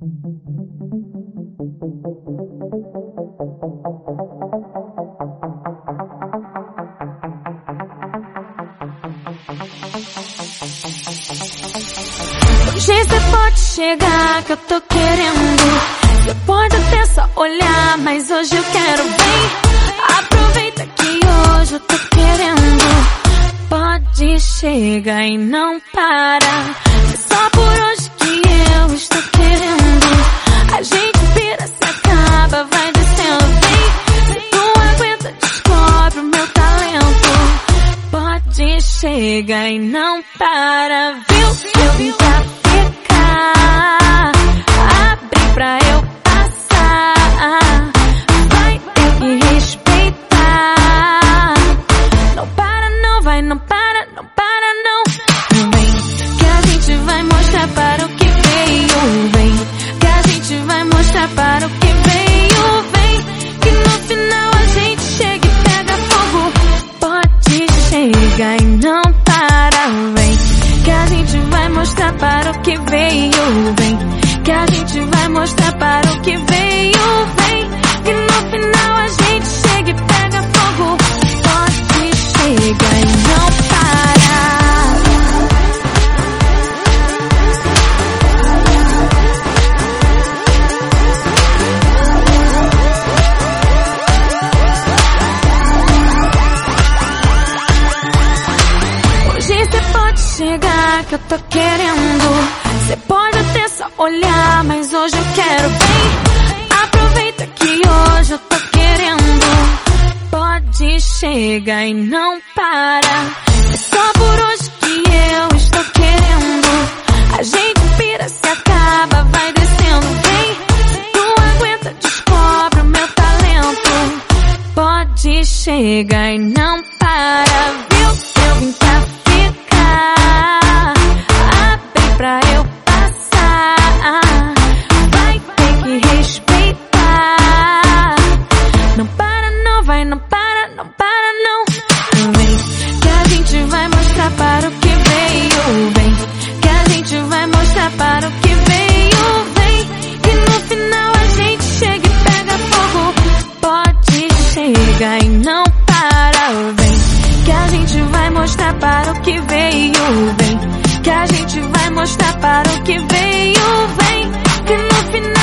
Hoje você pode chegar que eu tô querendo. Você pode até só olhar, mas hoje eu quero bem. Aproveita que hoje eu tô querendo. Pode chegar e não para. Pode chegar e não para, viu? Eu vim pra ficar. Abre pra eu passar. Vai ter que respeitar. Não para, não vai, não para, não para, não. Vem, que a gente vai mostrar para o pode chegar que eu tô querendo. Você pode até só olhar, mas hoje eu quero bem. Aproveita que hoje eu tô querendo. Pode chegar e não para. É só por hoje que eu estou querendo. A gente pira, se acaba, vai descendo bem. Se tu aguenta, descobre o meu talento. Pode chegar e não para, viu? Eu vim ficar. Abre pra eu passar. Vai ter que respeitar. Não para, não vai, não para, não para, não. Vem, que a gente vai mostrar para o que veio. Vem, que a gente vai mostrar para o que veio. Vem, que no final a gente chega e pega fogo. Pode chegar e não mostrar para o que veio. Vem, que a gente vai mostrar para o que veio. Vem, que no final